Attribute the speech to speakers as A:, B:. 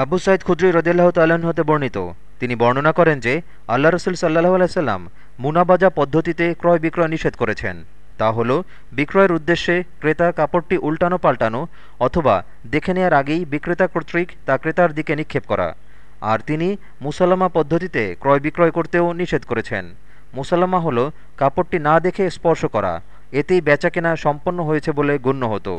A: আবু সাইদ খুদ্রি রদিল্লাহ তাল্লাহ্ন হতে বর্ণিত। তিনি বর্ণনা করেন যে, আল্লাহ রসুল সাল্লাহ আলাইসাল্লাম মুনাবাজা পদ্ধতিতে ক্রয় বিক্রয় নিষেধ করেছেন। তা হল, বিক্রয়ের উদ্দেশ্যে ক্রেতা কাপড়টি উল্টানো পাল্টানো অথবা দেখে নেয়ার আগেই বিক্রেতা কর্তৃক তা ক্রেতার দিকে নিক্ষেপ করা। আর তিনি মুসাল্লামা পদ্ধতিতে ক্রয় বিক্রয় করতেও নিষেধ করেছেন। মুসাল্লামা হল, কাপড়টি না দেখে স্পর্শ করা, এতেই বেচাকেনা সম্পন্ন হয়েছে বলে গণ্য হতো।